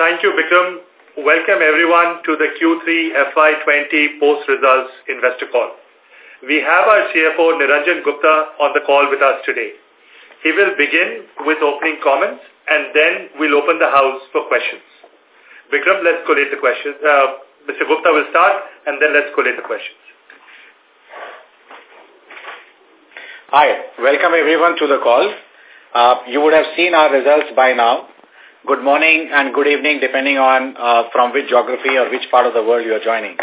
Thank you, Vikram. Welcome everyone to the Q3 FY20 post-results investor call. We have our CFO, Niranjan Gupta, on the call with us today. He will begin with opening comments and then we'll open the house for questions. Vikram, let's collate the questions. Uh, Mr. Gupta will start and then let's collate the questions. Hi, welcome everyone to the call. Uh, you would have seen our results by now. Good morning and good evening depending on uh, from which geography or which part of the world you are joining.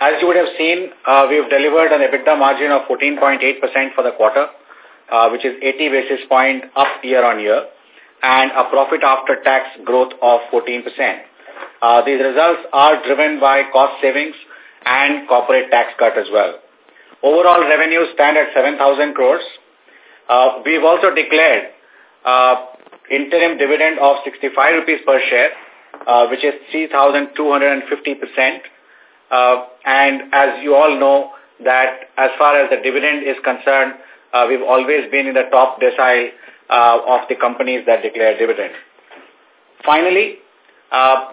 As you would have seen, uh, we have delivered an EBITDA margin of 14.8% for the quarter, uh, which is 80 basis point up year on year, and a profit after tax growth of 14%. Uh, these results are driven by cost savings and corporate tax cut as well. Overall revenues stand at 7,000 crores. Uh, we've also declared uh, interim dividend of 65 rupees per share, uh, which is 3,250 percent. Uh, and as you all know that as far as the dividend is concerned, uh, we've always been in the top decile uh, of the companies that declare dividend. Finally, uh,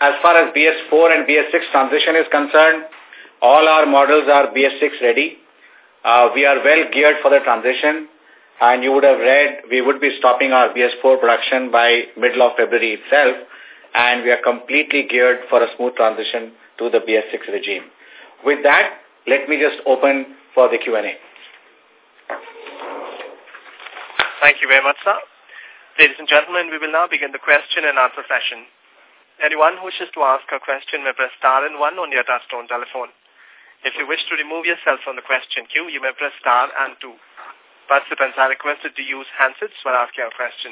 as far as BS4 and BS6 transition is concerned, all our models are BS6 ready. Uh, we are well geared for the transition and you would have read we would be stopping our BS4 production by middle of February itself and we are completely geared for a smooth transition to the BS6 regime. With that, let me just open for the Q&A. Thank you very much, sir. Ladies and gentlemen, we will now begin the question and answer session. Anyone who wishes to ask a question may press star and one on your touchtone telephone. If you wish to remove yourself from the question queue, you may press star and two. Participants are requested to use handsets when asking a question.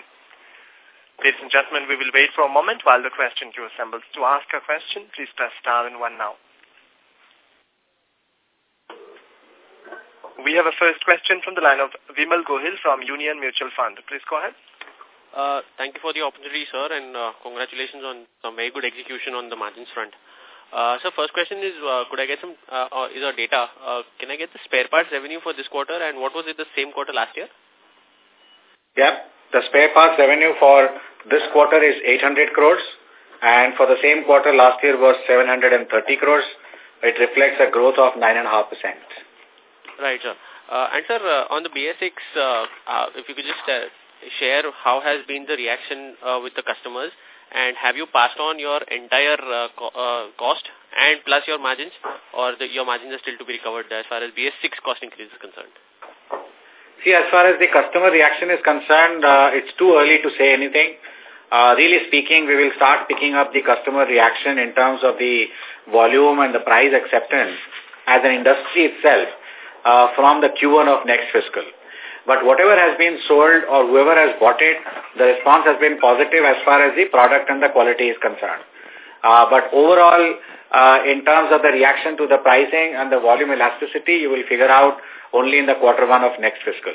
Ladies and gentlemen, we will wait for a moment while the question queue assembles. To ask a question, please press star and one now. We have a first question from the line of Vimal Gohil from Union Mutual Fund. Please go ahead. Uh, thank you for the opportunity, sir, and uh, congratulations on some very good execution on the margins front. Uh, so first question is, uh, could I get some, uh, uh, is our data, uh, can I get the spare parts revenue for this quarter and what was it the same quarter last year? Yeah, the spare parts revenue for this quarter is 800 crores and for the same quarter last year was 730 crores. It reflects a growth of 9.5%. Right, sir. Uh, and sir, uh, on the BS6, uh, uh, if you could just uh, share how has been the reaction uh, with the customers and have you passed on your entire uh, co uh, cost and plus your margins or the, your margins are still to be recovered as far as BS6 cost increase is concerned? See, as far as the customer reaction is concerned, uh, it's too early to say anything. Uh, really speaking, we will start picking up the customer reaction in terms of the volume and the price acceptance as an industry itself uh, from the Q1 of next fiscal. But whatever has been sold or whoever has bought it, the response has been positive as far as the product and the quality is concerned. Uh, but overall, uh, in terms of the reaction to the pricing and the volume elasticity, you will figure out only in the quarter one of next fiscal.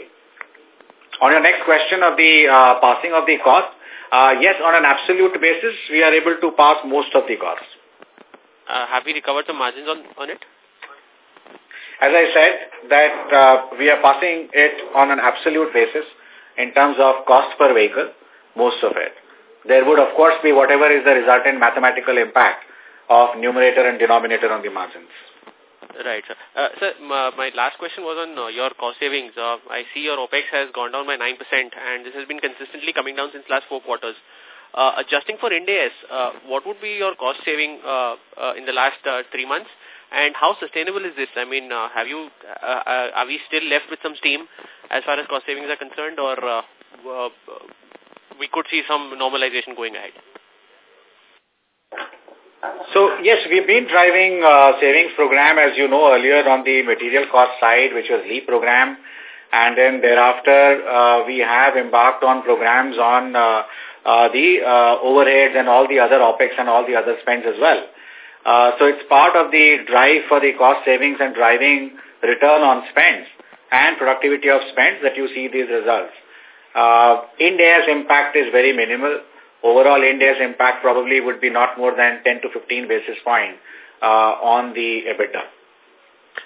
On your next question of the uh, passing of the cost, uh, yes, on an absolute basis, we are able to pass most of the costs. Uh, have we recovered the margins on, on it? As I said, that uh, we are passing it on an absolute basis in terms of cost per vehicle, most of it. There would, of course, be whatever is the resultant mathematical impact of numerator and denominator on the margins. Right, sir. Uh, sir, my last question was on uh, your cost savings. Uh, I see your OPEX has gone down by 9% and this has been consistently coming down since last four quarters. Uh, adjusting for Ind uh, what would be your cost saving uh, uh, in the last uh, three months? And how sustainable is this? I mean, uh, have you, uh, uh, are we still left with some steam as far as cost savings are concerned or uh, uh, we could see some normalization going ahead? So, yes, we've been driving uh, savings program, as you know, earlier on the material cost side, which was LEAP program. And then thereafter, uh, we have embarked on programs on uh, uh, the uh, overheads and all the other OPEX and all the other spends as well. Uh, so it's part of the drive for the cost savings and driving return on spends and productivity of spends that you see these results. Uh, Ind AS impact is very minimal. Overall, Ind AS impact probably would be not more than 10 to 15 basis point uh, on the EBITDA.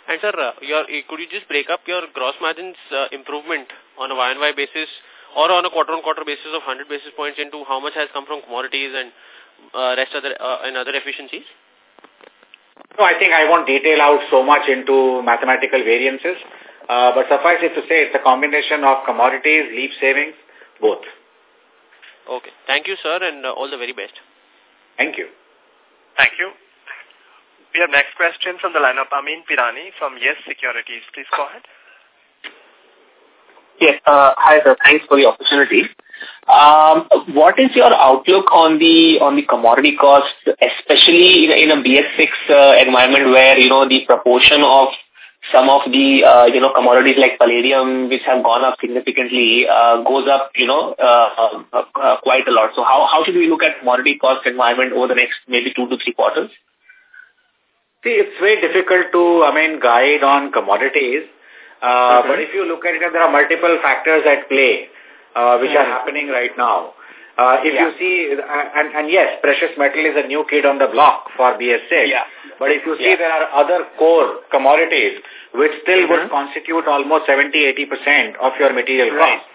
And sir, uh, your, could you just break up your gross margins uh, improvement on a Y and Y basis or on a quarter-on-quarter -quarter basis of 100 basis points into how much has come from commodities and uh, rest other uh, and other efficiencies? No, I think I won't detail out so much into mathematical variances. Uh, but suffice it to say, it's a combination of commodities, leap savings, both. Okay. Thank you, sir, and uh, all the very best. Thank you. Thank you. We have next question from the line of Amin Pirani from Yes Securities. Please go ahead. Yes. Uh, hi, sir. Thanks for the opportunity. Um, what is your outlook on the on the commodity cost, especially in, in a BS6 uh, environment where you know the proportion of some of the uh, you know commodities like palladium, which have gone up significantly, uh, goes up you know uh, uh, uh, quite a lot. So how how should we look at commodity cost environment over the next maybe two to three quarters? See, it's very difficult to I mean guide on commodities. Uh, mm -hmm. But if you look at it, there are multiple factors at play uh, which mm -hmm. are happening right now. Uh, if yeah. you see, and, and yes, precious metal is a new kid on the block for BS6. Yeah. But if you see, yeah. there are other core commodities which still mm -hmm. would mm-hmm. constitute almost 70-80% of your material cost.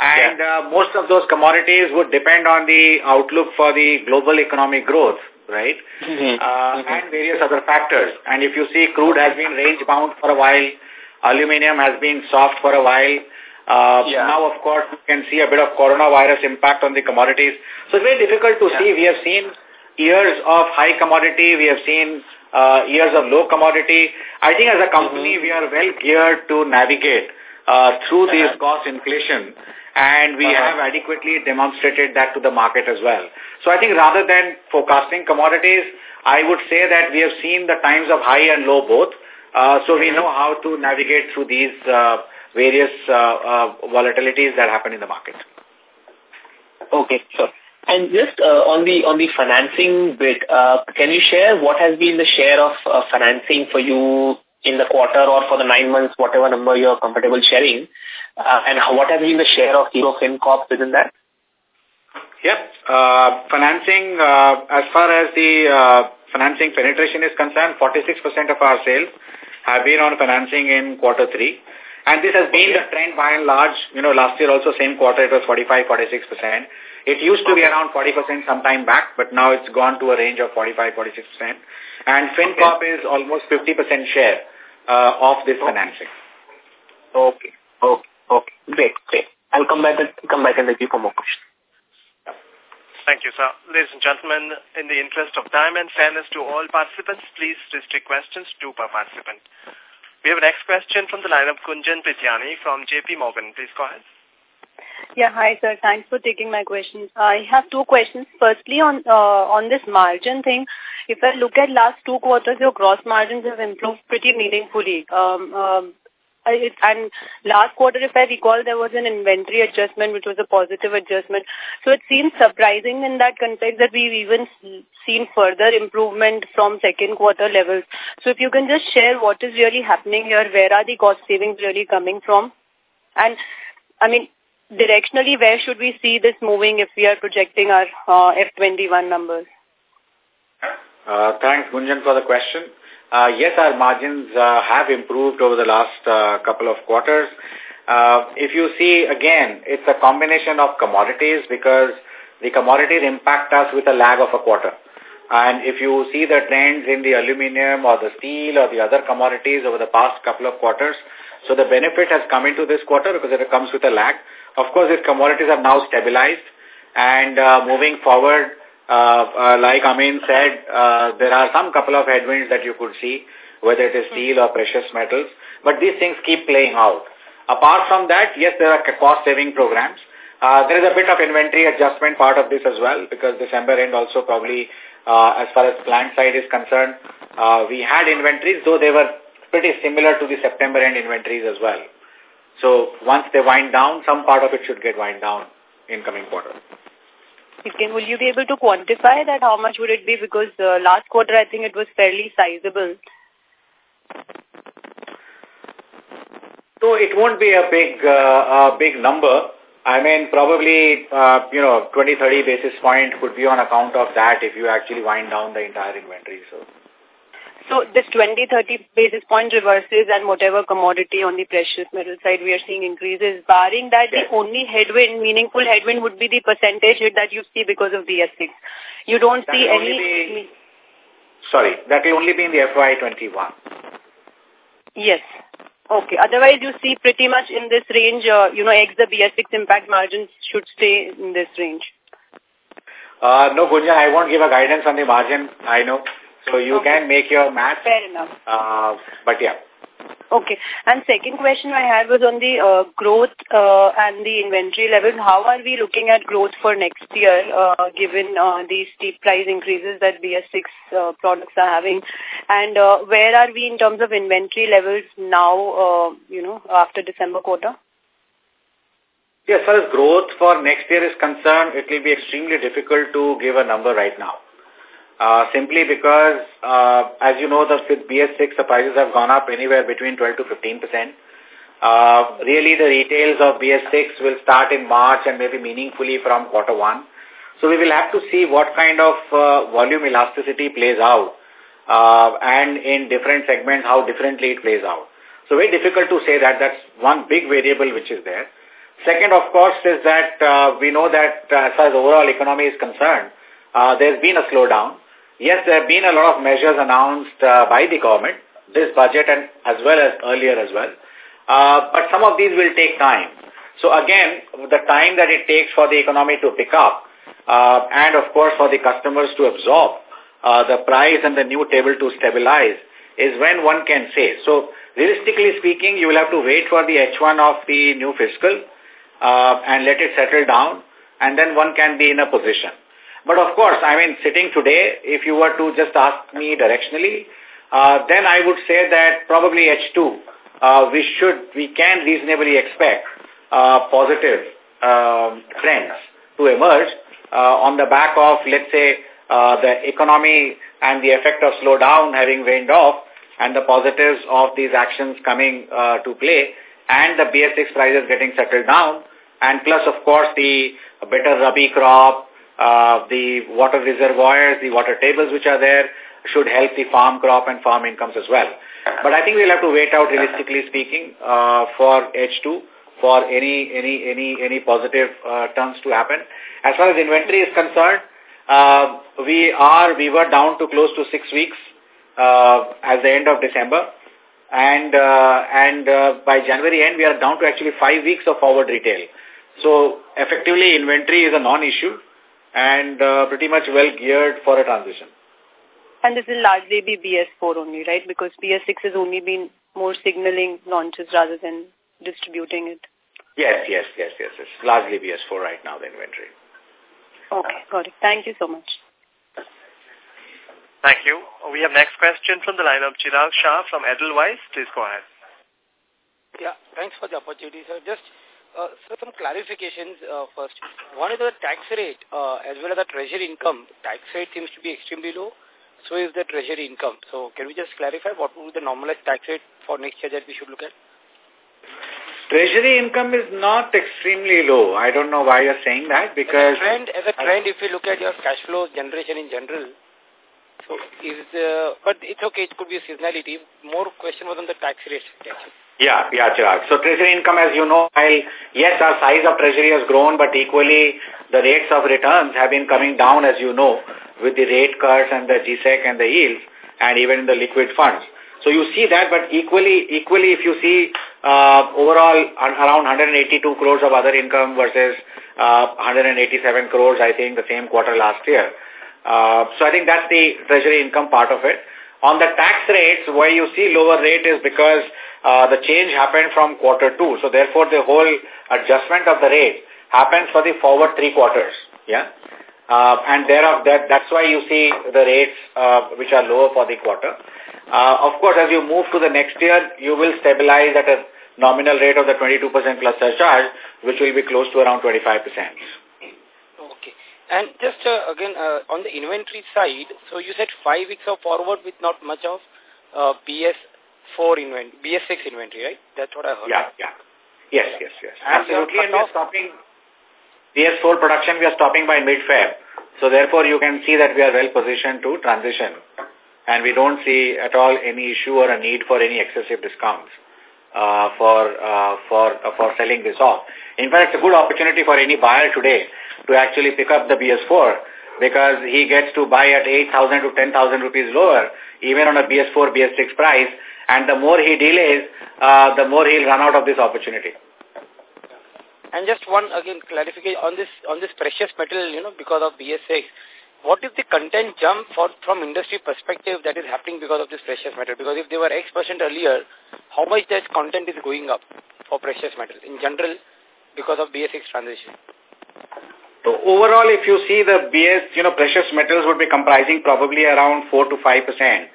And yeah. uh, most of those commodities would depend on the outlook for the global economic growth, right? Mm -hmm. Uh, mm -hmm. And various other factors. And if you see, crude has been range bound for a while, Aluminium has been soft for a while. Uh, yeah. Now, of course, you can see a bit of coronavirus impact on the commodities. So it's very difficult to yeah. see. We have seen years of high commodity. We have seen uh, years of low commodity. I think as a company, mm -hmm. we are well geared to navigate uh, through uh this cost inflation and we -huh. have adequately demonstrated that to the market as well. So I think rather than forecasting commodities, I would say that we have seen the times of high and low both. Uh, so we mm-hmm. know how to navigate through these uh, various uh, uh, volatilities that happen in the market. Okay, sure. And just uh, on the on the financing bit, uh, can you share what has been the share of uh, financing for you in the quarter or for the nine months, whatever number you're comfortable sharing, uh, and how, what has been the share of Hero FinCorp within that? Yep. Uh, financing, uh, as far as the uh, financing penetration is concerned, 46% of our sales have been on financing in quarter three. And this has been the trend by and large. You know, last year also same quarter it was 45, 46%. It used to be around 40% some time back, but now it's gone to a range of 45, 46%. And FinCorp okay. is almost 50% share uh, of this financing. Okay, okay, okay. Great, great. I'll come back and come back and let you for more questions. Thank you, sir. Ladies and gentlemen, in the interest of time and fairness to all participants, please restrict questions to per participant. We have a next question from the line of Gunjan Prithyani from JP Morgan. Please go ahead. Yeah, hi sir. Thanks for taking my questions. I have two questions. Firstly, on uh, on this margin thing, if I look at last two quarters, your gross margins have improved pretty meaningfully. Um, um, and last quarter, if I recall, there was an inventory adjustment, which was a positive adjustment. So it seems surprising in that context that we've even seen further improvement from second quarter levels. So if you can just share what is really happening here, where are the cost savings really coming from? And, I mean, directionally, where should we see this moving if we are projecting our uh, F21 numbers? Uh, thanks, Gunjan, for the question. Uh, yes, our margins uh, have improved over the last uh, couple of quarters. Uh, if you see, again, it's a combination of commodities because the commodities impact us with a lag of a quarter. And if you see the trends in the aluminium or the steel or the other commodities over the past couple of quarters, so the benefit has come into this quarter because it comes with a lag. Of course, these commodities have now stabilized and uh, moving forward, like Amin said, uh, there are some couple of headwinds that you could see, whether it is steel or precious metals, but these things keep playing out. Apart from that, yes, there are cost-saving programs. Uh, there is a bit of inventory adjustment part of this as well, because December end also probably, uh, as far as plant side is concerned, uh, we had inventories, though they were pretty similar to the September end inventories as well. So once they wind down, some part of it should get wind down in coming quarter. Can, will you be able to quantify that? How much would it be? Because uh, last quarter, I think it was fairly sizable. So it won't be a big, uh, a big number. I mean, probably, uh, you know, 20, 30 basis point could be on account of that if you actually wind down the entire inventory. So. So this 20, 30 basis point reverses and whatever commodity on the precious metal side we are seeing increases, barring that yes. the only headwind, meaningful headwind would be the percentage hit that you see because of BS6. You don't that see any... Be, sorry, that will only be in the FY21. Yes. Okay. Otherwise, you see pretty much in this range, uh, you know, X the BS6 impact margins should stay in this range. Uh, no, Gunjan, I won't give a guidance on the margin. I know. So you okay. can make your math. Fair enough. Uh, but yeah. Okay. And second question I had was on the uh, growth uh, and the inventory levels. How are we looking at growth for next year, uh, given uh, these steep price increases that BS6 uh, products are having? And uh, where are we in terms of inventory levels now, uh, you know, after December quarter? Yes, as far as growth for next year is concerned, it will be extremely difficult to give a number right now. Uh, simply because, uh, as you know, the with BS6, the prices have gone up anywhere between 12 to 15 percent. Uh, really, the retails of BS6 will start in March and maybe meaningfully from quarter one. So we will have to see what kind of uh, volume elasticity plays out uh, and in different segments how differently it plays out. So very difficult to say that. That's one big variable which is there. Second, of course, is that uh, we know that uh, as far as overall economy is concerned, uh, there's been a slowdown. Yes, there have been a lot of measures announced uh, by the government, this budget and as well as earlier as well. Uh, but some of these will take time. So again, the time that it takes for the economy to pick up uh, and of course for the customers to absorb uh, the price and the new table to stabilize is when one can say. So realistically speaking, you will have to wait for the H1 of the new fiscal uh, and let it settle down and then one can be in a position. But of course, I mean, sitting today, if you were to just ask me directionally, uh, then I would say that probably H2, uh, we should, we can reasonably expect uh, positive um, trends to emerge uh, on the back of, let's say, uh, the economy and the effect of slowdown having waned off and the positives of these actions coming uh, to play and the BS6 prices getting settled down and plus, of course, the better Rabi crop, uh, the water reservoirs, the water tables which are there should help the farm crop and farm incomes as well. But I think we'll have to wait out realistically speaking uh, for H2 for any any any any positive uh, turns to happen. As far as inventory is concerned, uh, we are we were down to close to six weeks uh, at the end of December, and uh, and uh, by January end we are down to actually five weeks of forward retail. So effectively inventory is a non-issue and uh, pretty much well geared for a transition. And this will largely be BS4 only, right? Because BS6 has only been more signaling launches rather than distributing it. Yes, yes, yes, yes. It's largely BS4 right now, the inventory. Okay, got it. Thank you so much. Thank you. We have next question from the line of Chirag Shah from Edelweiss. Please go ahead. Yeah, thanks for the opportunity, sir. Just uh, so some clarifications uh, first. One is the tax rate uh, as well as the treasury income. Tax rate seems to be extremely low. So is the treasury income. So can we just clarify what would be the normalized tax rate for next year that we should look at? Treasury income is not extremely low. I don't know why you're saying that because... As a trend, as a trend if you look at your cash flow generation in general, so is, uh, but it's okay, it could be seasonality. More question was on the tax rate. Actually. Yeah, yeah, Chirag. So treasury income, as you know, while yes, our size of treasury has grown, but equally the rates of returns have been coming down, as you know, with the rate cuts and the GSEC and the yields, and even the liquid funds. So you see that, but equally, equally, if you see uh, overall around 182 crores of other income versus uh, 187 crores, I think, the same quarter last year. Uh, so I think that's the treasury income part of it. On the tax rates, where you see lower rate is because uh, the change happened from quarter two. So therefore, the whole adjustment of the rate happens for the forward three quarters. Yeah. Uh, and thereof, that, that's why you see the rates uh, which are lower for the quarter. Uh, of course, as you move to the next year, you will stabilize at a nominal rate of the 22% plus surcharge, which will be close to around 25%. Okay. And just uh, again, uh, on the inventory side, so you said five weeks of forward with not much of uh, BS four inventory, BS6 inventory, right? That's what I heard. Yeah, yeah. Yes, yes, yes. Absolutely. And we are stopping BS4 production, we are stopping by mid-Feb. So therefore, you can see that we are well positioned to transition and we don't see at all any issue or a need for any excessive discounts uh, for uh, for uh, for selling this off. In fact, it's a good opportunity for any buyer today to actually pick up the BS4 because he gets to buy at 8,000 to 10,000 rupees lower, even on a BS4, BS6 price, and the more he delays, uh, the more he'll run out of this opportunity. And just one again clarification on this on this precious metal, you know, because of BS6 what is the content jump for, from industry perspective that is happening because of this precious metal? Because if they were X percent earlier, how much that content is going up for precious metal in general because of BS6 transition? So overall, if you see the BS, you know, precious metals would be comprising probably around 4 to 5%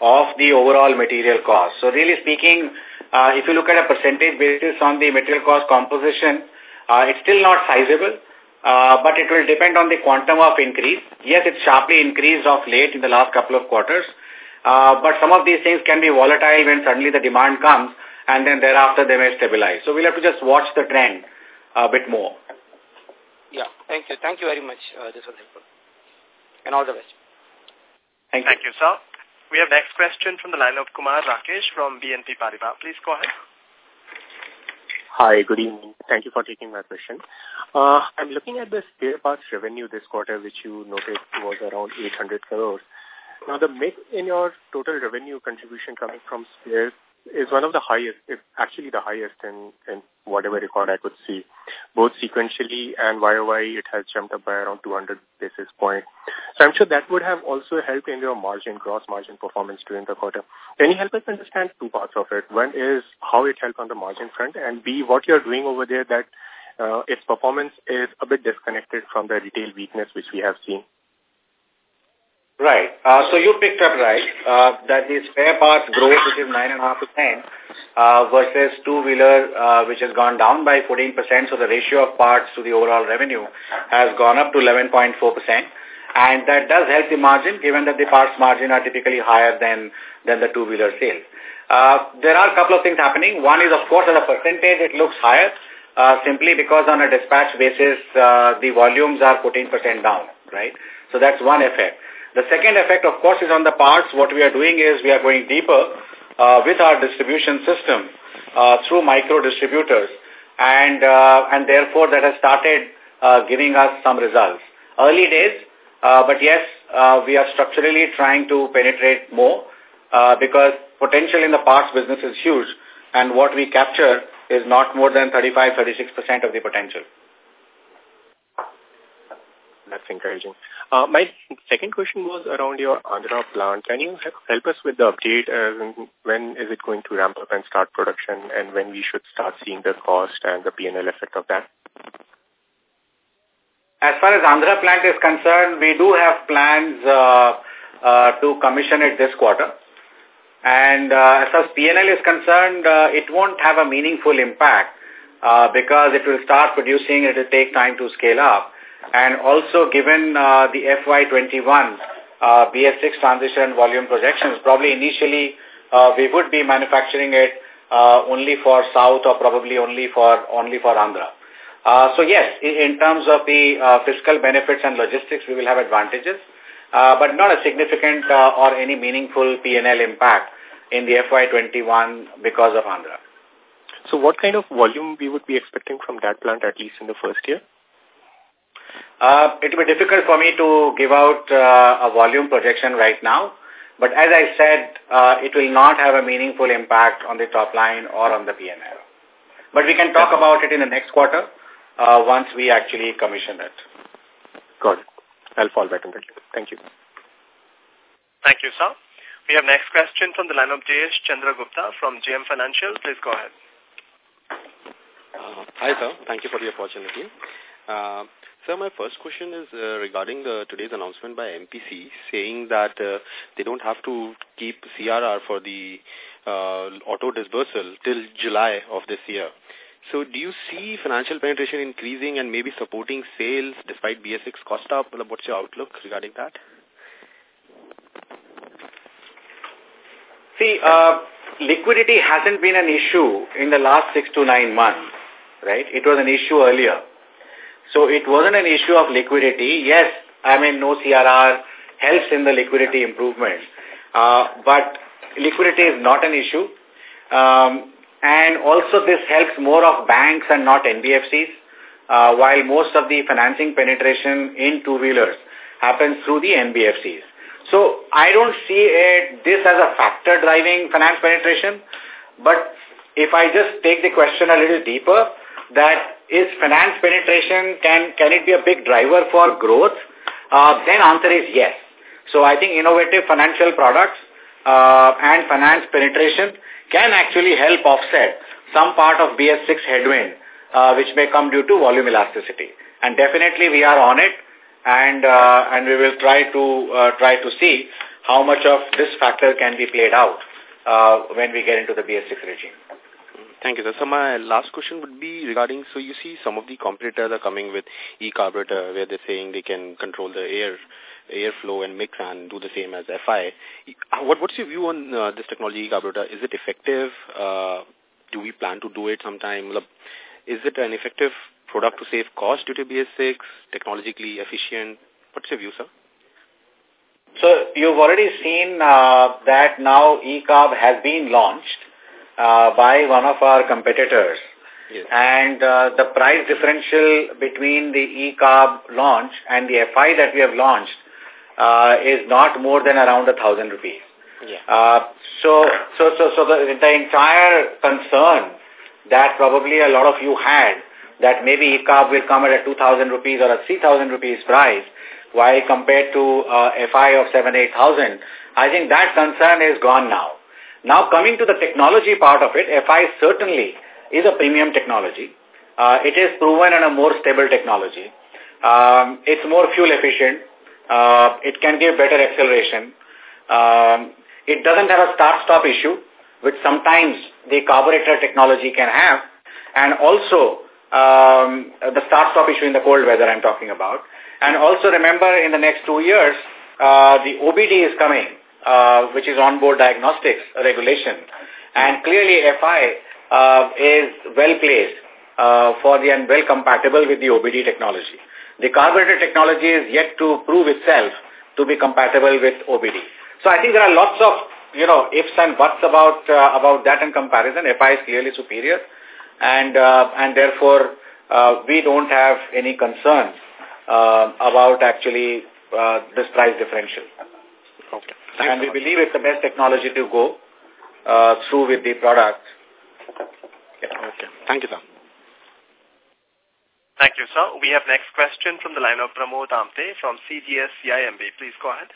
of the overall material cost. So really speaking, uh, if you look at a percentage basis on the material cost composition, uh, it's still not sizable. Uh, but it will depend on the quantum of increase. Yes, it's sharply increased of late in the last couple of quarters, uh, but some of these things can be volatile when suddenly the demand comes and then thereafter they may stabilize. So we'll have to just watch the trend a bit more. Yeah, thank you. Thank you very much. Uh, this was helpful. And all the best. Thank you. Thank you, sir. We have next question from the line of Kumar Rakesh from BNP Paribas. Please go ahead. Hi, good evening. Thank you for taking my question. Uh, I'm looking at the spare parts revenue this quarter, which you noted was around 800 crores. Now, the mix in your total revenue contribution coming from spares is one of the highest, if actually the highest in, in whatever record I could see. Both sequentially and YOY, it has jumped up by around 200 basis points. So I'm sure that would have also helped in your margin, gross margin performance during the quarter. Can you help us understand two parts of it? One is how it helped on the margin front, and B, what you're doing over there that uh, its performance is a bit disconnected from the retail weakness which we have seen. Right. Uh, so you picked up right uh, that the spare parts growth, which is 9.5%, uh, versus two-wheeler, uh, which has gone down by 14%. So the ratio of parts to the overall revenue has gone up to 11.4%. And that does help the margin, given that the parts margin are typically higher than, than the two-wheeler sales. Uh, there are a couple of things happening. One is, of course, as a percentage, it looks higher, uh, simply because on a dispatch basis, uh, the volumes are 14% down, right? So that's one effect. The second effect, of course, is on the parts. What we are doing is we are going deeper uh, with our distribution system uh, through micro distributors, and uh, and therefore that has started uh, giving us some results. Early days, uh, but yes, uh, we are structurally trying to penetrate more uh, because potential in the parts business is huge, and what we capture is not more than 35-36% of the potential. That's encouraging. Uh, my second question was around your Andhra plant. Can you help us with the update? When is it going to ramp up and start production and when we should start seeing the cost and the P&L effect of that? As far as Andhra plant is concerned, we do have plans uh, uh, to commission it this quarter. And uh, as far as PNL is concerned, uh, it won't have a meaningful impact uh, because it will start producing, it will take time to scale up. And also given uh, the FY21 uh, BS6 transition volume projections, probably initially uh, we would be manufacturing it uh, only for South or probably only for only for Andhra. Uh, so yes, in, terms of the uh, fiscal benefits and logistics, we will have advantages, uh, but not a significant uh, or any meaningful P&L impact in the FY21 because of Andhra. So what kind of volume we would be expecting from that plant at least in the first year? Uh, it will be difficult for me to give out uh, a volume projection right now. But as I said, uh, it will not have a meaningful impact on the top line or on the P&L. But we can talk about it in the next quarter uh, once we actually commission it. Got it. I'll fall back in the queue. Thank you. Thank you, sir. We have next question from the line of Jayesh Chandragupta from JM Financial. Please go ahead. Uh, hi, sir. Thank you for the opportunity. Uh, Sir, my first question is uh, regarding the today's announcement by MPC saying that uh, they don't have to keep CRR for the uh, auto disbursal till July of this year. So do you see financial penetration increasing and maybe supporting sales despite BS6 cost up? What's your outlook regarding that? See, uh, liquidity hasn't been an issue in the last six to nine months, right? It was an issue earlier. So it wasn't an issue of liquidity. Yes, I mean, no CRR helps in the liquidity improvement. Uh, but liquidity is not an issue. Um, and also this helps more of banks and not NBFCs, uh, while most of the financing penetration in two-wheelers happens through the NBFCs. So I don't see it, this as a factor driving finance penetration, but if I just take the question a little deeper, that is finance penetration, can, can it be a big driver for growth? Uh, then answer is yes. So I think innovative financial products uh, and finance penetration can actually help offset some part of BS6 headwind, uh, which may come due to volume elasticity. And definitely we are on it, and uh, and we will try to uh, try to see how much of this factor can be played out uh, when we get into the BS6 regime. Thank you, sir. So my last question would be regarding, so you see some of the competitors are coming with e-carburetor where they're saying they can control the air airflow and mix and do the same as FI. What, what's your view on uh, this technology e-carburetor? Is it effective? Uh, do we plan to do it sometime? Is it an effective product to save cost due to BS6, technologically efficient? What's your view, sir? So you've already seen uh, that now e-carb has been launched uh, by one of our competitors. Yes. And uh, the price differential between the e-carb launch and the FI that we have launched uh, is not more than around a thousand rupees. Yeah. Uh, so, so, so, so the, the entire concern that probably a lot of you had that maybe e-carb will come at a 2,000 rupees or a 3,000 rupees price, while compared to uh, FI of 7, 8,000, I think that concern is gone now. Now coming to the technology part of it, FI certainly is a premium technology. Uh, it is proven and a more stable technology. Um, it's more fuel efficient. Uh, it can give better acceleration. Um, it doesn't have a start-stop issue, which sometimes the carburetor technology can have. And also um, the start-stop issue in the cold weather I'm talking about. And also remember in the next two years, uh, the OBD is coming uh, which is onboard diagnostics regulation. And clearly FI uh, is well placed uh, for the and well compatible with the OBD technology. The carburetor technology is yet to prove itself to be compatible with OBD. So I think there are lots of you know ifs and buts about uh, about that in comparison. FI is clearly superior, and uh, and therefore uh, we don't have any concerns uh, about actually uh, this price differential. Okay. And we believe it's the best technology to go uh, through with the product. Yeah. Okay. Thank you, sir. Thank you, sir. We have next question from the line of Pramod Amte from CGS CIMB. Please go ahead.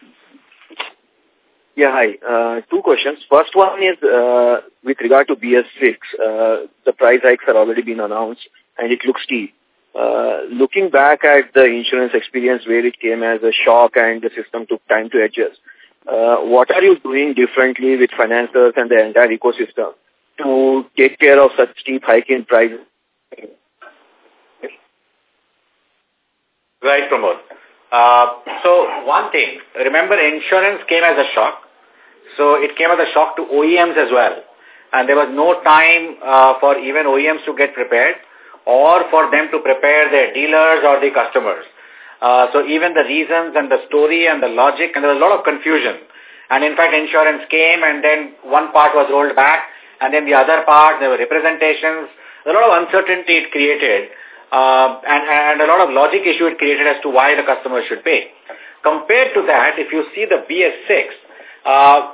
Yeah, hi. Uh, two questions. First one is uh, with regard to BS6. Uh, the price hikes are already been announced and it looks steep. Uh, looking back at the insurance experience where it came as a shock and the system took time to adjust, uh, what are you doing differently with financiers and the entire ecosystem to take care of such steep hike in prices? Right, Pramod. Uh, so one thing, remember insurance came as a shock. So it came as a shock to OEMs as well. And there was no time uh, for even OEMs to get prepared or for them to prepare their dealers or the customers. Uh, so even the reasons and the story and the logic, and there was a lot of confusion. And in fact, insurance came and then one part was rolled back and then the other part, there were representations. A lot of uncertainty it created uh, and, and a lot of logic issue it created as to why the customer should pay. Compared to that, if you see the BS6, uh,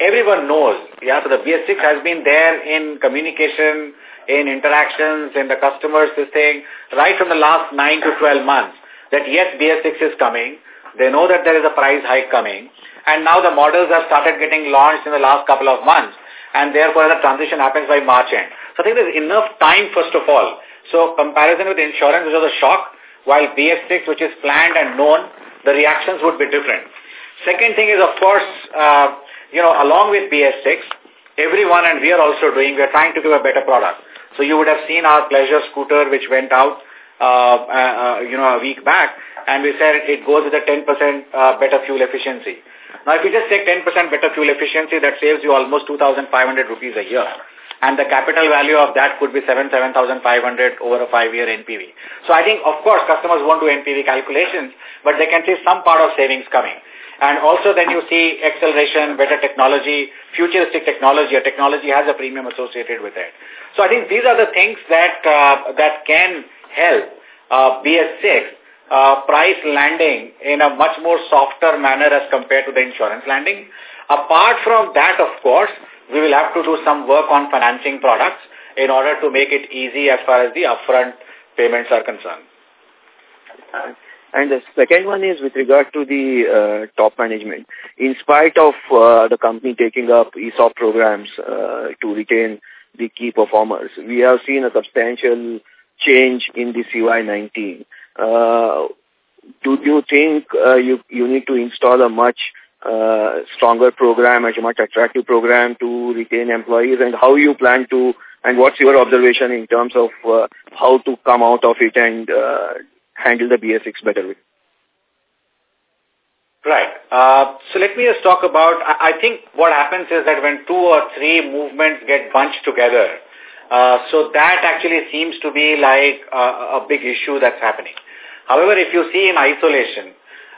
everyone knows, yeah, so the BS6 has been there in communication, in interactions, in the customers, this thing, right from the last 9 to 12 months, that yes, BS6 is coming, they know that there is a price hike coming, and now the models have started getting launched in the last couple of months, and therefore the transition happens by March end. So I think there's enough time, first of all. So comparison with insurance, which was a shock, while BS6, which is planned and known, the reactions would be different. Second thing is, of course, uh, you know, along with BS6, everyone, and we are also doing, we are trying to give a better product. So you would have seen our pleasure scooter, which went out, uh, uh, uh, you know, a week back, and we said it goes with a 10% uh, better fuel efficiency. Now, if you just take 10% better fuel efficiency, that saves you almost 2,500 rupees a year. And the capital value of that could be 7, 7,500 over a five-year NPV. So I think, of course, customers won't do NPV calculations, but they can see some part of savings coming. And also then you see acceleration, better technology, futuristic technology. A technology has a premium associated with it. So I think these are the things that uh, that can help uh, BS6 uh, price landing in a much more softer manner as compared to the insurance landing. Apart from that, of course, we will have to do some work on financing products in order to make it easy as far as the upfront payments are concerned. And the second one is with regard to the uh, top management. In spite of uh, the company taking up ESOP programs uh, to retain the key performers, we have seen a substantial change in the CY19. Uh, do you think uh, you, you need to install a much uh, stronger program, a much attractive program to retain employees and how you plan to, and what's your observation in terms of uh, how to come out of it and uh, handle the BS6 better Right. Uh, so let me just talk about, I, I think what happens is that when two or three movements get bunched together, uh, so that actually seems to be like a, a big issue that's happening. However, if you see in isolation,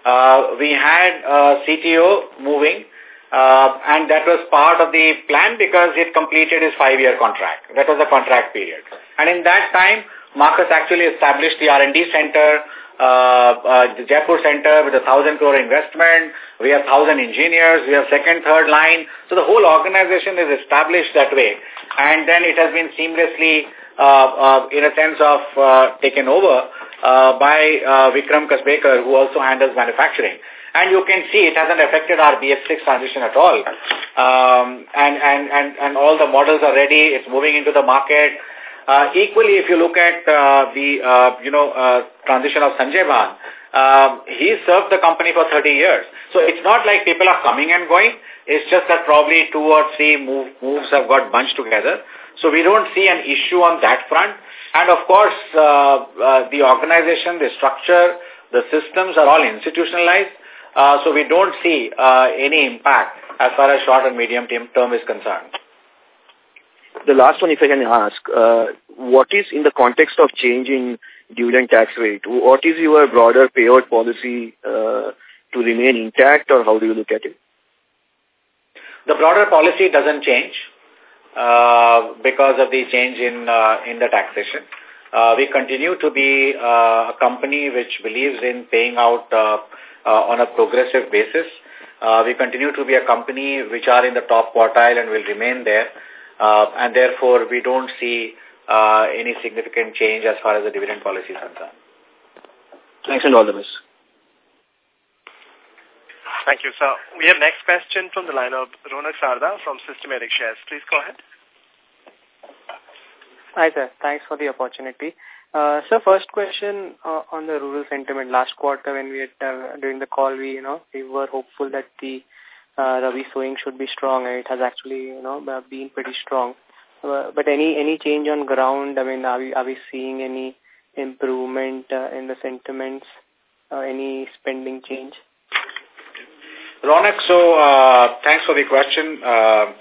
uh, we had uh, CTO moving, uh, and that was part of the plan because it completed his five-year contract. That was the contract period. And in that time, Markus actually established the R&D center, uh, uh, the Jaipur center with a thousand crore investment. We have thousand engineers. We have second, third line. So the whole organization is established that way. And then it has been seamlessly, uh, uh, in a sense of uh, taken over uh, by uh, Vikram Kasbekar, who also handles manufacturing. And you can see it hasn't affected our BS6 transition at all. Um, and, and, and, and all the models are ready. It's moving into the market. Uh, equally, if you look at uh, the, uh, you know, uh, transition of Sanjay Bhan, uh, he served the company for 30 years. So it's not like people are coming and going. It's just that probably two or three move, moves have got bunched together. So we don't see an issue on that front. And of course, uh, uh, the organization, the structure, the systems are all institutionalized. Uh, so we don't see uh, any impact as far as short and medium term is concerned the last one, if I can ask, uh, what is in the context of changing dividend tax rate? What is your broader payout policy uh, to remain intact, or how do you look at it? The broader policy doesn't change uh, because of the change in uh, in the taxation. Uh, we continue to be uh, a company which believes in paying out uh, uh, on a progressive basis. Uh, we continue to be a company which are in the top quartile and will remain there. Uh, and therefore, we don't see uh, any significant change as far as the dividend policy is concerned. Thanks and all the best. Thank you, sir. We have next question from the line of Ronak Sarda from Systematic Shares. Please go ahead. Hi, sir. Thanks for the opportunity. Uh, so first question uh, on the rural sentiment. Last quarter when we had, uh, during the call, we, you know, we were hopeful that the uh, Rabi sowing should be strong and it has actually, you know, been pretty strong. Uh, but any, any change on ground? I mean, are we, are we seeing any improvement uh, in the sentiments, uh, any spending change? Ronak, so uh, thanks for the question. Uh,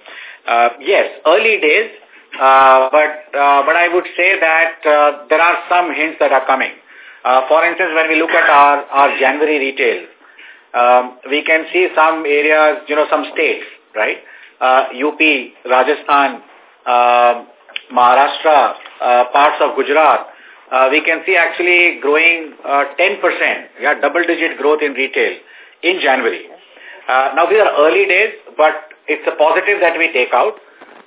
uh, yes, early days, uh, but uh, but I would say that uh, there are some hints that are coming. Uh, for instance, when we look at our, our January retail, um, we can see some areas, you know, some states, right? Uh, UP, Rajasthan, uh, Maharashtra, uh, parts of Gujarat, uh, we can see actually growing uh, 10%, yeah, double-digit growth in retail in January. Uh, now, these are early days, but it's a positive that we take out.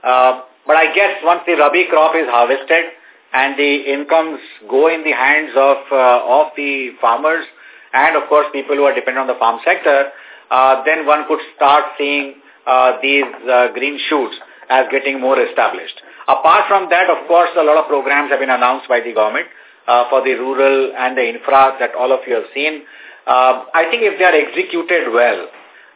Uh, but I guess once the Rabi crop is harvested and the incomes go in the hands of, uh, of the farmers, and of course people who are dependent on the farm sector, uh, then one could start seeing uh, these uh, green shoots as getting more established. Apart from that, of course, a lot of programs have been announced by the government uh, for the rural and the infra that all of you have seen. Uh, I think if they are executed well,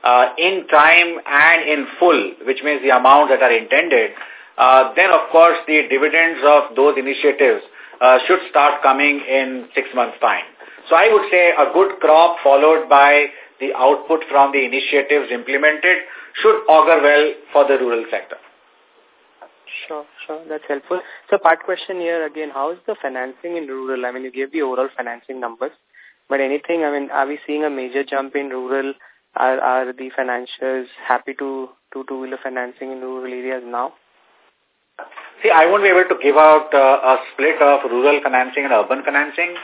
uh, in time and in full, which means the amount that are intended, uh, then of course the dividends of those initiatives uh, should start coming in six months' time. So I would say a good crop followed by the output from the initiatives implemented should augur well for the rural sector. Sure, sure. That's helpful. So part question here again, how is the financing in rural? I mean, you gave the overall financing numbers, but anything, I mean, are we seeing a major jump in rural are, are the financiers happy to do two-wheeler financing in rural areas now? See, I won't be able to give out uh, a split of rural financing and urban financing,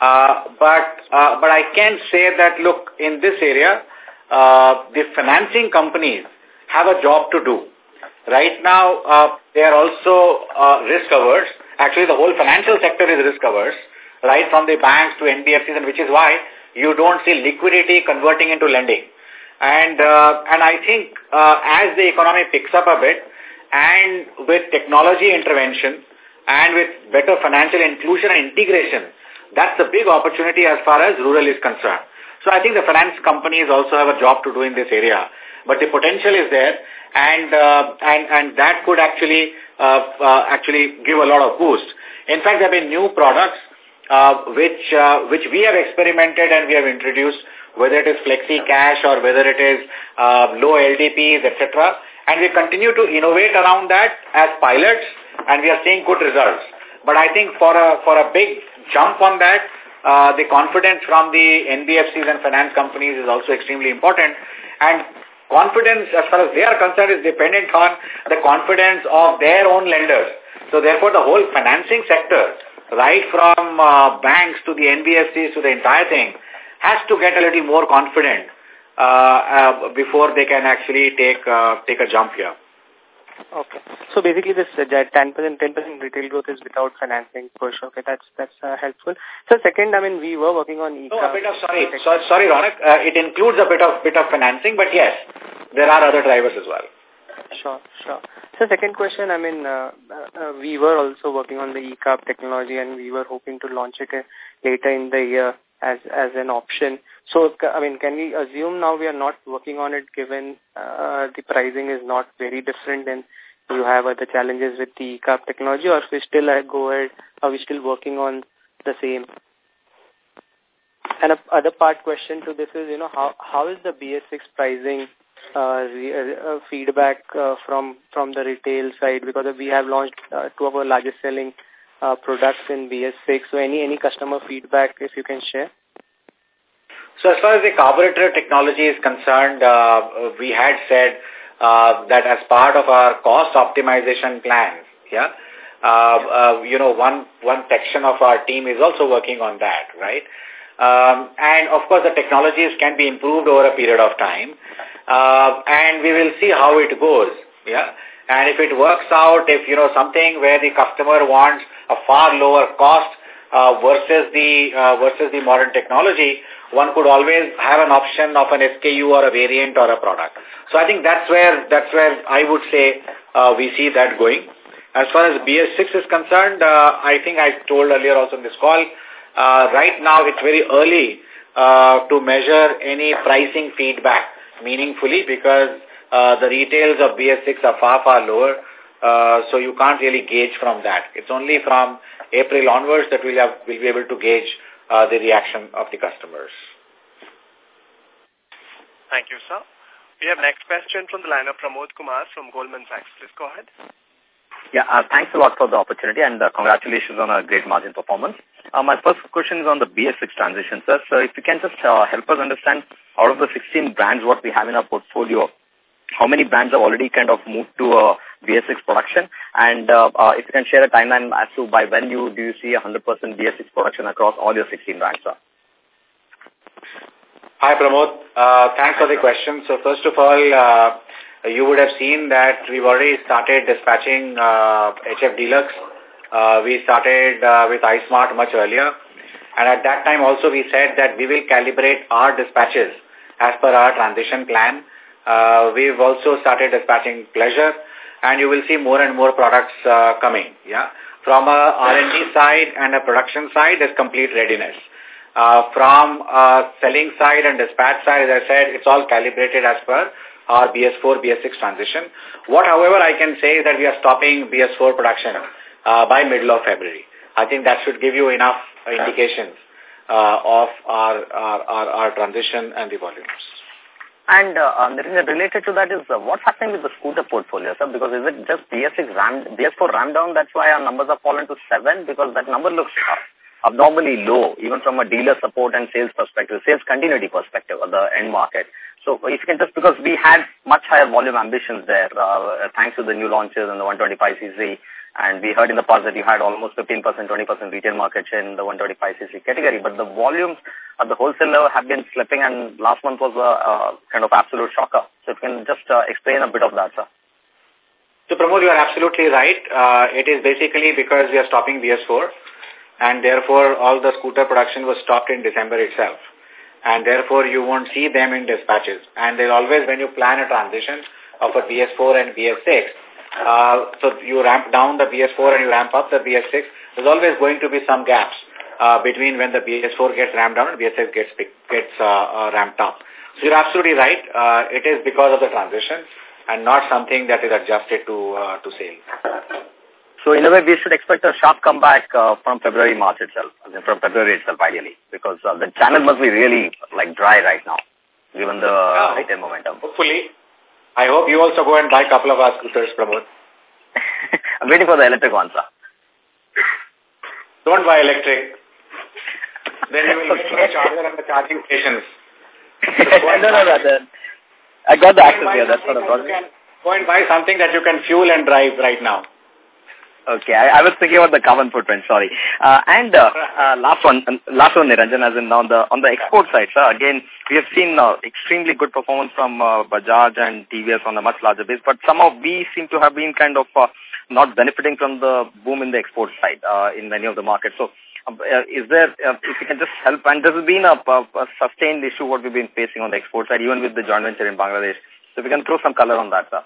uh, but uh, but I can say that look in this area, uh, the financing companies have a job to do. Right now, uh, they are also uh, risk averse. Actually, the whole financial sector is risk averse, right from the banks to NBFCs, and which is why you don't see liquidity converting into lending. And uh, and I think uh, as the economy picks up a bit, and with technology intervention and with better financial inclusion and integration, that's a big opportunity as far as rural is concerned. So I think the finance companies also have a job to do in this area. But the potential is there and uh, and and that could actually uh, uh, actually give a lot of boost. In fact, there have been new products uh, which uh, which we have experimented and we have introduced, whether it is Flexi Cash or whether it is uh, low LTPs, etc. And we continue to innovate around that as pilots and we are seeing good results. But I think for a, for a big jump on that, uh, the confidence from the NBFCs and finance companies is also extremely important. And confidence, as far as they are concerned, is dependent on the confidence of their own lenders. So therefore, the whole financing sector, right from uh, banks to the NBFCs to the entire thing, has to get a little more confident uh, uh, before they can actually take uh, take a jump here. Okay. So basically this uh, 10%, 10% retail growth is without financing for sure. Okay, that's that's uh, helpful. So second, I mean, we were working on e No, a bit of, sorry, so, sorry, Ronak, uh, it includes a bit of bit of financing, but yes, there are other drivers as well. Sure, sure. So second question, I mean, uh, uh, we were also working on the e-carb technology and we were hoping to launch it uh, later in the year as as an option. So, I mean, can we assume now we are not working on it given uh, the pricing is not very different and you have other challenges with the carb technology or if we still go ahead, are we still working on the same? And a other part question to this is, you know, how how is the BS6 pricing uh, uh, feedback uh, from from the retail side because we have launched uh, two of our largest selling uh, products in BS6. So any any customer feedback if you can share? So as far as the carburetor technology is concerned, uh, we had said uh, that as part of our cost optimization plans, yeah, uh, uh, you know, one one section of our team is also working on that, right? Um, and of course, the technologies can be improved over a period of time, uh, and we will see how it goes, yeah. And if it works out, if you know something where the customer wants a far lower cost uh, versus the uh, versus the modern technology, one could always have an option of an SKU or a variant or a product. So I think that's where that's where I would say uh, we see that going. As far as BS6 is concerned, uh, I think I told earlier also in this call, uh, right now it's very early uh, to measure any pricing feedback meaningfully because uh, the retails of BS6 are far, far lower. Uh, so you can't really gauge from that. It's only from April onwards that we'll, have, we'll be able to gauge uh, the reaction of the customers. Thank you, sir. We have next question from the line of Pramod Kumar from Goldman Sachs. Please go ahead. Yeah, uh, thanks a lot for the opportunity and uh, congratulations on a great margin performance. Uh, my first question is on the BS6 transition, sir. So if you can just uh, help us understand out of the 16 brands what we have in our portfolio, how many brands have already kind of moved to uh, BS6 production? And uh, uh, if you can share a timeline as to by when you do you see 100% BS6 production across all your 16 brands, sir? Hi, Pramod. Uh, thanks for the question. So first of all, uh, you would have seen that we've already started dispatching uh, HF Deluxe. Uh, we started uh, with iSmart much earlier. And at that time also we said that we will calibrate our dispatches as per our transition plan. Uh, we've also started dispatching Pleasure and you will see more and more products uh, coming. Yeah, From a R&D side and a production side, there's complete readiness. Uh, from uh, selling side and dispatch side, as I said, it's all calibrated as per our BS4, BS6 transition. What, however, I can say is that we are stopping BS4 production uh, by middle of February. I think that should give you enough indications uh, of our, our, our, our transition and the volumes. And uh, related to that is uh, what's happening with the scooter portfolio, sir? Because is it just BS6 ram, BS4 ram down? That's why our numbers have fallen to seven because that number looks uh, abnormally low, even from a dealer support and sales perspective, sales continuity perspective of the end market. So if you can just, because we had much higher volume ambitions there, uh, thanks to the new launches and the 125cc, and we heard in the past that you had almost 15%, 20% retail market share in the 125cc category, but the volumes at the wholesale level have been slipping, and last month was a, a kind of absolute shocker. So if you can just uh, explain a bit of that, sir. So Pramod, you are absolutely right. Uh, it is basically because we are stopping BS4 and therefore all the scooter production was stopped in December itself. And therefore you won't see them in dispatches. And there's always when you plan a transition of a BS4 and BS6, uh, so you ramp down the BS4 and you ramp up the BS6, there's always going to be some gaps uh, between when the BS4 gets ramped down and BS6 gets, gets uh, uh, ramped up. So you're absolutely right. Uh, it is because of the transition and not something that is adjusted to uh, to sale. So in a way, we should expect a sharp comeback uh, from February, March itself, from February itself, ideally, because uh, the channel must be really like dry right now, given the uh, retail momentum. Hopefully. I hope you also go and buy a couple of our scooters, Pramod. I'm waiting for the electric one, sir. Don't buy electric. then you will okay. get the charger and the charging stations. no, no, no, no. I got the access here. That's not a problem. Go and buy something that you can fuel and drive right now. Okay, I, I was thinking about the carbon footprint. Sorry. Uh, and uh, uh, last one, last one, Niranjan, as in on the on the export side, sir. Again, we have seen uh, extremely good performance from uh, Bajaj and TVS on a much larger base, but somehow we seem to have been kind of uh, not benefiting from the boom in the export side uh, in many of the markets. So, uh, is there, uh, if you can just help, and this has been a, a, a sustained issue what we've been facing on the export side, even with the joint venture in Bangladesh. So, if we can throw some color on that, sir.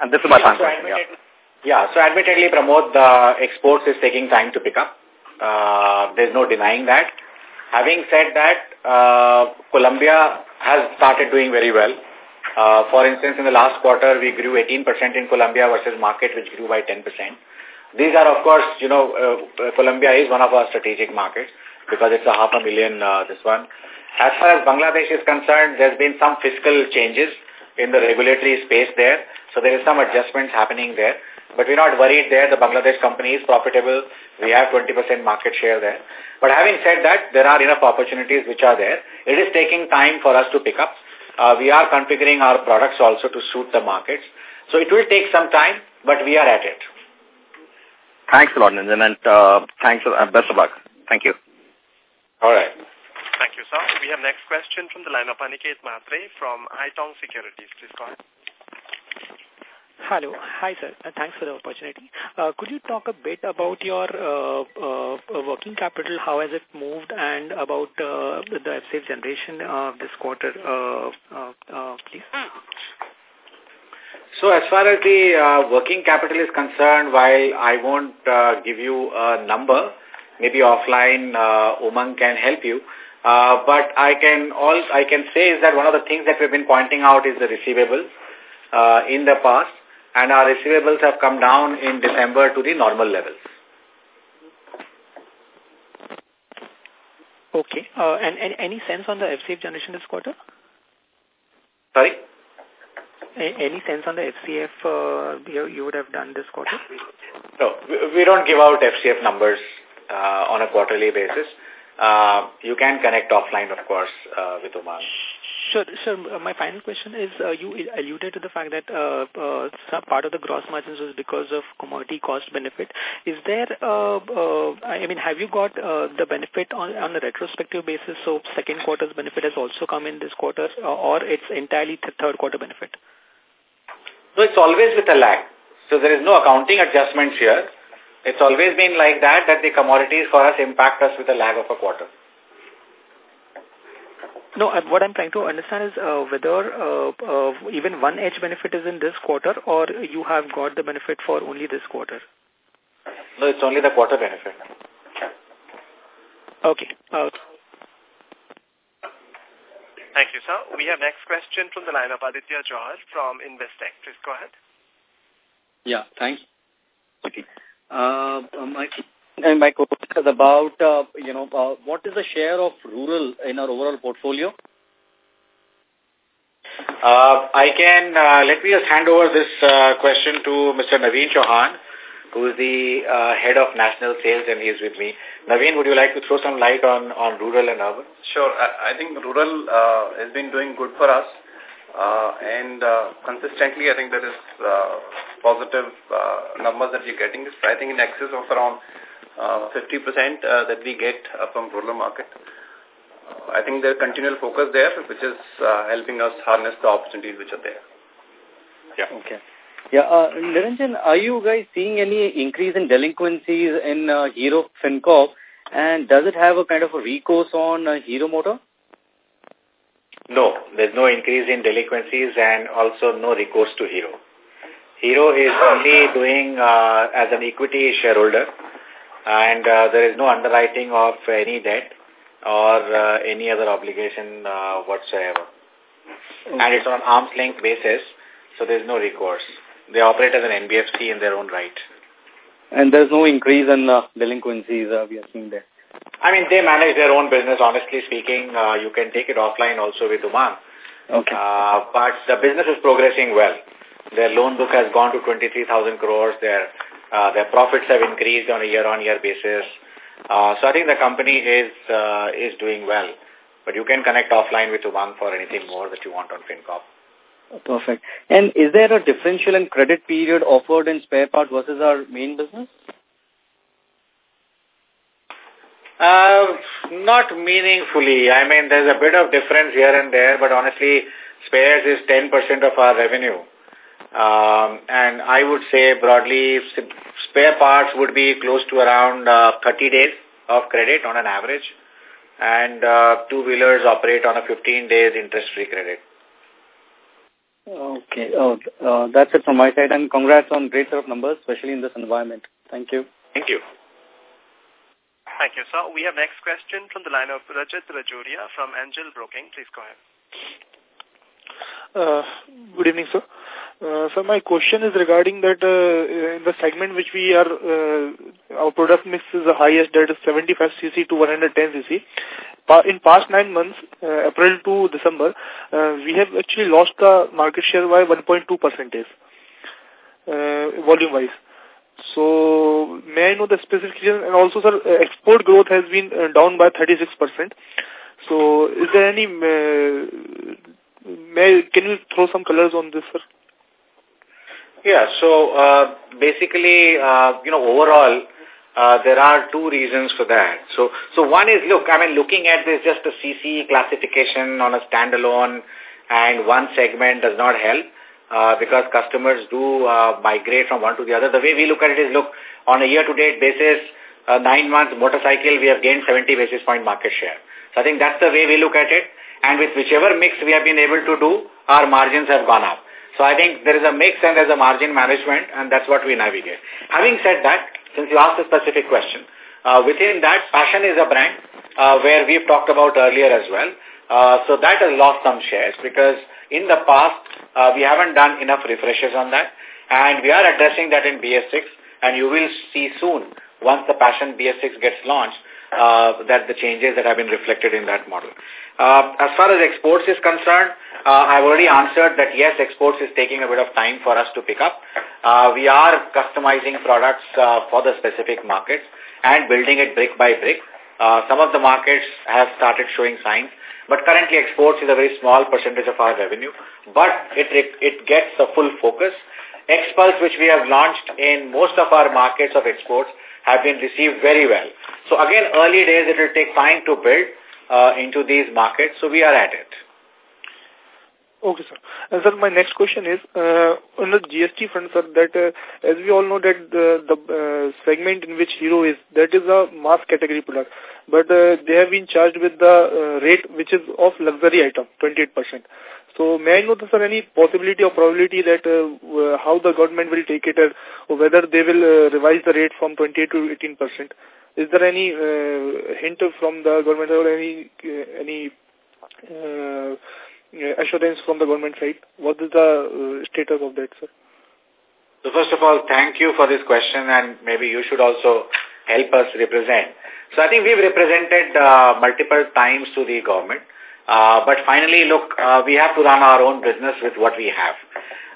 And this is my final question. Yeah. Yeah, so admittedly, Pramod, the exports is taking time to pick up. Uh, there's no denying that. Having said that, uh, Colombia has started doing very well. Uh, for instance, in the last quarter, we grew 18% in Colombia versus market, which grew by 10%. These are, of course, you know, uh, Colombia is one of our strategic markets because it's a half a million, uh, this one. As far as Bangladesh is concerned, there's been some fiscal changes in the regulatory space there. So there is some adjustments happening there. But we're not worried there. The Bangladesh company is profitable. We have 20% market share there. But having said that, there are enough opportunities which are there. It is taking time for us to pick up. Uh, we are configuring our products also to suit the markets. So it will take some time, but we are at it. Thanks a lot, Niranjan, and uh, thanks, uh, best of luck. Thank you. All right. Thank you, sir. We have next question from the line of Aniket Mhatre from Haitong Securities. Please go ahead. Hello. Hi, sir. Uh, thanks for the opportunity. Uh, could you talk a bit about your uh, uh, working capital, how has it moved, and about uh, the FCF generation uh, this quarter, uh, uh, uh, please? So as far as the uh, working capital is concerned, while I won't uh, give you a number, maybe offline uh, Umang can help you, uh, but I can all I can say is that one of the things that we've been pointing out is the receivables uh, in the past and our receivables have come down in December to the normal levels. Okay. Uh, and, and any sense on the FCF generation this quarter? Sorry? Any sense on the FCF uh, you, you would have done this quarter? No, we, we don't give out FCF numbers uh, on a quarterly basis. Uh, you can connect offline, of course, uh, with Umang. Sure. Sure. Uh, my final question is, uh, you alluded to the fact that uh, uh, some part of the gross margins was because of commodity cost benefit. Is there, uh, uh, I mean, have you got uh, the benefit on, on a retrospective basis, so second quarter's benefit has also come in this quarter, uh, or it's entirely th third quarter benefit? No, it's always with a lag. So there is no accounting adjustments here. It's always been like that, that the commodities for us impact us with a lag of a quarter. No, uh, what I'm trying to understand is uh, whether uh, uh, even one edge benefit is in this quarter or you have got the benefit for only this quarter? No, it's only the quarter benefit. Okay. Uh, Thank you, sir. We have next question from the line of Aditya Johar from Investec. Please go ahead. Yeah, thanks. Okay. Uh, my and my question is about, uh, you know, uh, what is the share of rural in our overall portfolio? Uh, I can, uh, let me just hand over this uh, question to Mr. Naveen Chauhan who is the uh, head of national sales, and he is with me. Naveen, would you like to throw some light on, on rural and urban? Sure. I, I think rural uh, has been doing good for us. Uh, and uh, consistently, I think there is uh, positive uh, numbers that we're getting. I think in excess of around 50% uh, uh, that we get uh, from rural market. Uh, I think there's continual focus there, which is uh, helping us harness the opportunities which are there. Yeah. Okay. Yeah, uh, Niranjan, are you guys seeing any increase in delinquencies in uh, Hero FinCorp and does it have a kind of a recourse on uh, Hero Motor? No, there's no increase in delinquencies and also no recourse to Hero. Hero is only doing uh, as an equity shareholder and uh, there is no underwriting of any debt or uh, any other obligation uh, whatsoever. Okay. And it's on an arm's length basis, so there's no recourse. They operate as an NBFC in their own right. And there's no increase in uh, delinquencies uh, we are seeing there? I mean, they manage their own business, honestly speaking. Uh, you can take it offline also with Umang. Okay. Uh, but the business is progressing well. Their loan book has gone to 23,000 crores. Their uh, their profits have increased on a year-on-year -year basis. Uh, so I think the company is uh, is doing well. But you can connect offline with Umang for anything more that you want on FinCorp. Perfect. And is there a differential in credit period offered in spare part versus our main business? Uh, not meaningfully. I mean, there's a bit of difference here and there, but honestly, spares is 10% of our revenue. Um, and I would say broadly, spare parts would be close to around uh, 30 days of credit on an average. And uh, two-wheelers operate on a 15 days interest-free credit. Okay. Oh, uh, that's it from my side. And congrats on great set of numbers, especially in this environment. Thank you. Thank you. Thank you, sir. We have next question from the line of Rajat Rajoria from Angel Broking. Please go ahead. Uh, good evening, sir. Uh, so my question is regarding that uh, in the segment which we are, uh, our product mix is the highest, that is 75cc to 110cc. In past nine months, uh, April to December, uh, we have actually lost the market share by 1.2 percentage, uh, volume-wise. So, may I know the specific reason? And also, sir, uh, export growth has been uh, down by 36%. So, is there any, uh, may, can you throw some colors on this, sir? Yeah, so uh, basically, uh, you know, overall, uh, there are two reasons for that. So, so one is, look, I mean, looking at this just a CC classification on a standalone and one segment does not help uh, because customers do uh, migrate from one to the other. The way we look at it is, look, on a year-to-date basis, uh, nine months motorcycle, we have gained 70 basis point market share. So I think that's the way we look at it. And with whichever mix we have been able to do, our margins have gone up. So I think there is a mix and there's a margin management and that's what we navigate. Having said that, since you asked a specific question, uh, within that, Passion is a brand uh, where we've talked about earlier as well. Uh, so that has lost some shares because in the past, uh, we haven't done enough refreshes on that. And we are addressing that in BS6 and you will see soon, once the Passion BS6 gets launched, uh, that the changes that have been reflected in that model. Uh, as far as exports is concerned, uh, I've already answered that yes, exports is taking a bit of time for us to pick up. Uh, we are customizing products uh, for the specific markets and building it brick by brick. Uh, some of the markets have started showing signs, but currently exports is a very small percentage of our revenue, but it, it, gets a full focus. Xpulse, which we have launched in most of our markets of exports, have been received very well. So again, early days, it will take time to build, uh, into these markets. So we are at it. Okay, sir. And sir, my next question is, uh, on the GST front, sir, that uh, as we all know that the, the uh, segment in which Hero is, that is a mass category product. But uh, they have been charged with the uh, rate which is of luxury item, 28%. So may I know, sir, any possibility or probability that uh, how the government will take it or whether they will uh, revise the rate from 28 to 18%? Is there any uh, hint from the government or any uh, any uh, assurance from the government side? What is the uh, status of that, sir? So first of all, thank you for this question and maybe you should also help us represent. So I think we've represented uh, multiple times to the government. Uh, but finally, look, uh, we have to run our own business with what we have.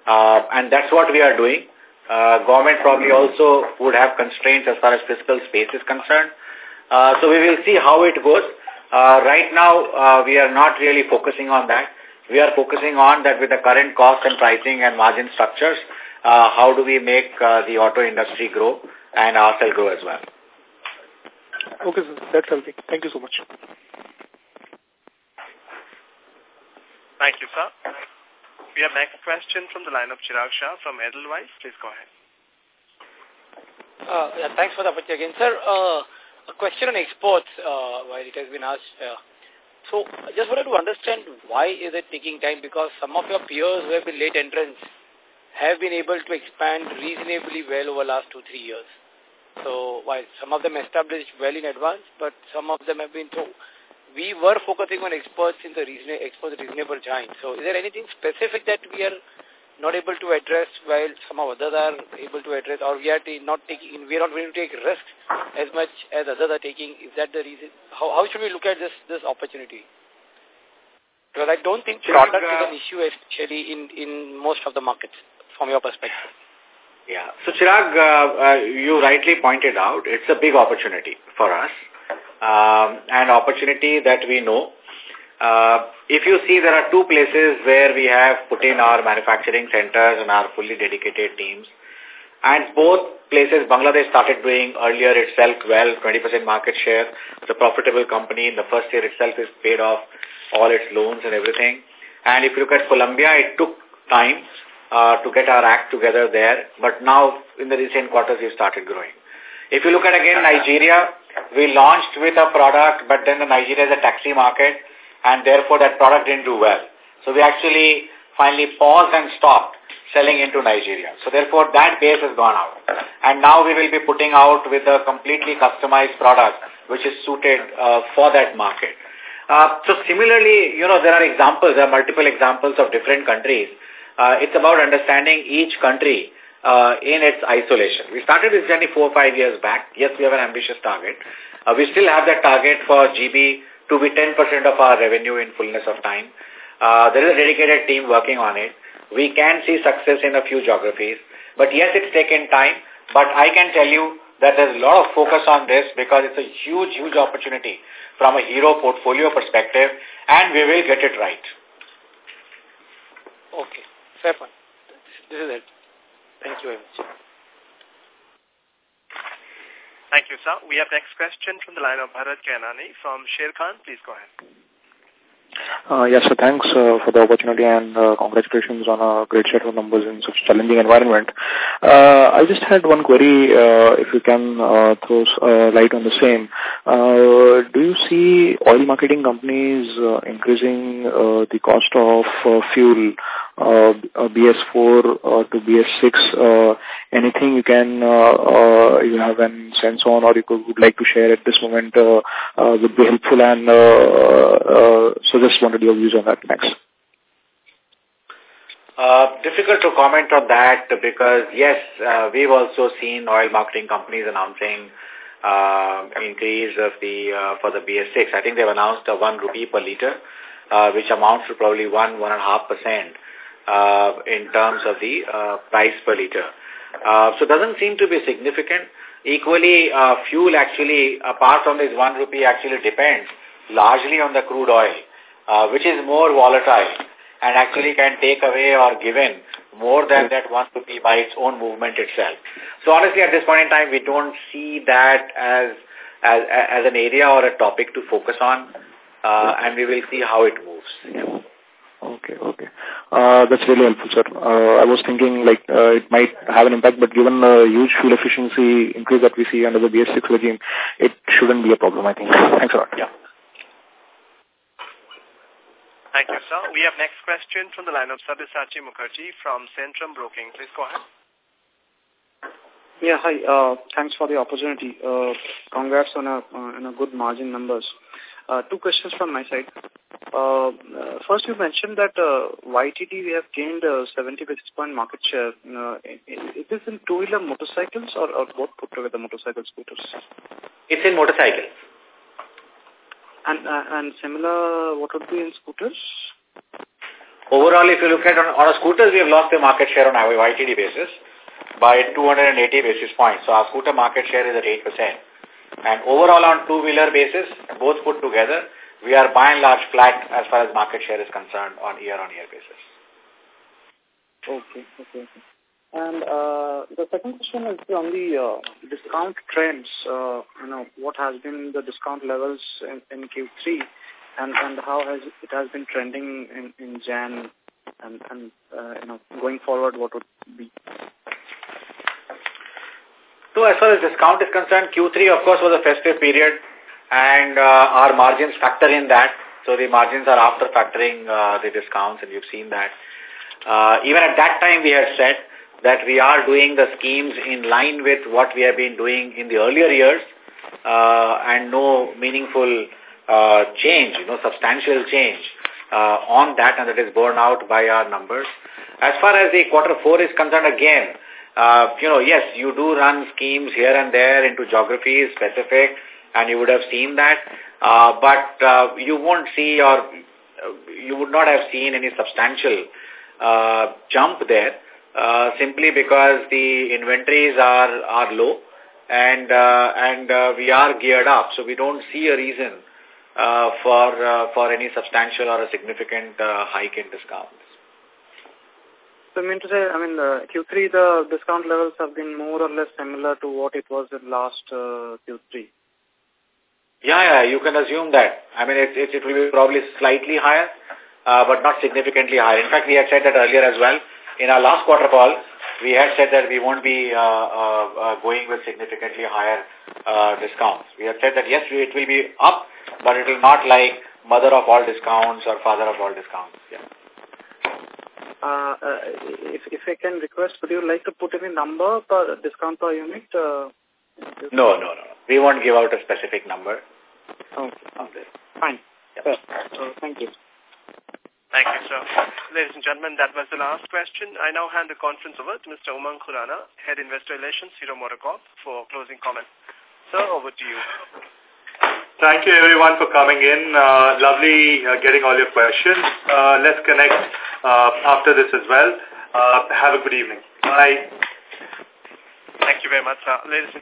Uh, and that's what we are doing. Uh, government probably also would have constraints as far as fiscal space is concerned. Uh, so we will see how it goes. Uh, right now, uh, we are not really focusing on that. We are focusing on that with the current cost and pricing and margin structures, uh, how do we make uh, the auto industry grow and ourselves grow as well. Okay, sir. That's helping. Thank you so much. Thank you, sir. We have next question from the line of Chirag Shah from Edelweiss. Please go ahead. Uh, yeah, thanks for the opportunity again. Sir, uh, a question on exports, uh, while it has been asked. Uh, so I just wanted to understand why is it taking time because some of your peers who have been late entrants have been able to expand reasonably well over last two, three years. So while some of them established well in advance, but some of them have been so we were focusing on exports in the reason, exports reasonable time. So is there anything specific that we are not able to address while some of others are able to address or we are not taking we are not willing to take risks as much as others are taking? Is that the reason? How, how should we look at this this opportunity? Because i don't think product is an issue especially in in most of the markets from your perspective. Yeah. So chirag uh, uh, you rightly pointed out it's a big opportunity for us um, an opportunity that we know uh, if you see, there are two places where we have put in our manufacturing centers and our fully dedicated teams. And both places, Bangladesh started doing earlier itself well, 20% market share. It's a profitable company. In the first year itself is paid off all its loans and everything. And if you look at Colombia, it took time uh, to get our act together there. But now, in the recent quarters, we've started growing. If you look at, again, Nigeria, we launched with a product, but then the Nigeria is a taxi market and therefore that product didn't do well. So we actually finally paused and stopped selling into Nigeria. So therefore that base has gone out. And now we will be putting out with a completely customized product which is suited uh, for that market. Uh, so similarly, you know, there are examples, there are multiple examples of different countries. Uh, it's about understanding each country uh, in its isolation. We started this journey four or five years back. Yes, we have an ambitious target. Uh, we still have that target for GB to be 10% of our revenue in fullness of time. Uh, there is a dedicated team working on it. We can see success in a few geographies. But yes, it's taken time. But I can tell you that there's a lot of focus on this because it's a huge, huge opportunity from a hero portfolio perspective and we will get it right. Okay, fair point. This is it. Thank you very much. Thank you, sir. We have next question from the line of Bharat Gianani from Sharekhan. Please go ahead. Uh, yes, sir. Thanks uh, for the opportunity and uh, congratulations on a great set of numbers in such challenging environment. Uh, I just had one query, uh, if you can uh, throw uh, light on the same. Uh, do you see oil marketing companies uh, increasing uh, the cost of uh, fuel uh, BS4 uh, to BS6? Uh, anything you can uh, uh, you have a sense on or you could, would like to share at this moment uh, uh, would be helpful and uh, uh, so just wanted your views on that. Thanks. Uh, difficult to comment on that because, yes, uh, we've also seen oil marketing companies announcing uh, increase of the uh, for the BS6. I think they've announced a one rupee per liter, uh, which amounts to probably one one and a half percent uh, in terms of the uh, price per liter. Uh, so it doesn't seem to be significant. Equally, uh, fuel actually, apart from this one rupee, actually depends largely on the crude oil, uh, which is more volatile and actually can take away or give in more than that one rupee by its own movement itself. So honestly, at this point in time, we don't see that as as, as an area or a topic to focus on, uh, and we will see how it moves. Yeah. Okay, okay. Uh, that's really helpful, sir. Uh, I was thinking like uh, it might have an impact, but given the huge fuel efficiency increase that we see under the BS6 regime, it shouldn't be a problem, I think. Thanks a lot. Yeah. Thank you, sir. We have next question from the line of Sabyasachi Mukherjee from Centrum Broking. Please go ahead. Yeah, hi. Uh, thanks for the opportunity. Uh, congrats on a, uh, on a good margin numbers. Uh, two questions from my side. Uh, uh, first, you mentioned that uh, YTD we have gained uh, 70 basis point market share. Uh, is this in two-wheeler motorcycles or, or both put together motorcycle scooters? It's in motorcycles. And uh, and similar, what would be in scooters? Overall, if you look at on, on a scooters, we have lost the market share on a YTD basis. by 280 basis points. So our scooter market share is at 8%. And overall on two-wheeler basis, both put together, we are by and large flat as far as market share is concerned on year-on-year -year basis. Okay, okay. And uh, the second question is on the uh, discount trends. Uh, you know, what has been the discount levels in, in Q3 and, and how has it has been trending in, in Jan and, and uh, you know, going forward, what would be? So as far as discount is concerned, Q3 of course was a festive period and uh, our margins factor in that. So the margins are after factoring uh, the discounts and you've seen that. Uh, even at that time we had said that we are doing the schemes in line with what we have been doing in the earlier years uh, and no meaningful uh, change, you know, substantial change uh, on that and that is borne out by our numbers. As far as the quarter four is concerned again, uh, you know, yes, you do run schemes here and there into geographies specific and you would have seen that, uh, but uh, you won't see or uh, you would not have seen any substantial uh, jump there uh, simply because the inventories are, are low and, uh, and uh, we are geared up. So we don't see a reason uh, for, uh, for any substantial or a significant uh, hike in discounts. So I mean to say, I mean, the Q3, the discount levels have been more or less similar to what it was in last uh, Q3. Yeah, yeah, you can assume that. I mean, it, it, it will be probably slightly higher, uh, but not significantly higher. In fact, we had said that earlier as well. In our last quarter call, we had said that we won't be uh, uh, uh, going with significantly higher uh, discounts. We had said that, yes, it will be up, but it will not like mother of all discounts or father of all discounts. Yeah. Uh, uh, if, if I can request, would you like to put any number per discount per unit? Uh, no, no, no. We won't give out a specific number. Okay. okay. Fine. Yep. Uh, thank you. Thank you, sir. Ladies and gentlemen, that was the last question. I now hand the conference over to Mr. Umang Khurana, Head Investor Relations, Hero MotoCorp, for closing comments. Sir, over to you. Thank you, everyone, for coming in. Uh, lovely uh, getting all your questions. Uh, let's connect uh, after this as well. Uh, have a good evening. Bye. Thank you very much. Ladies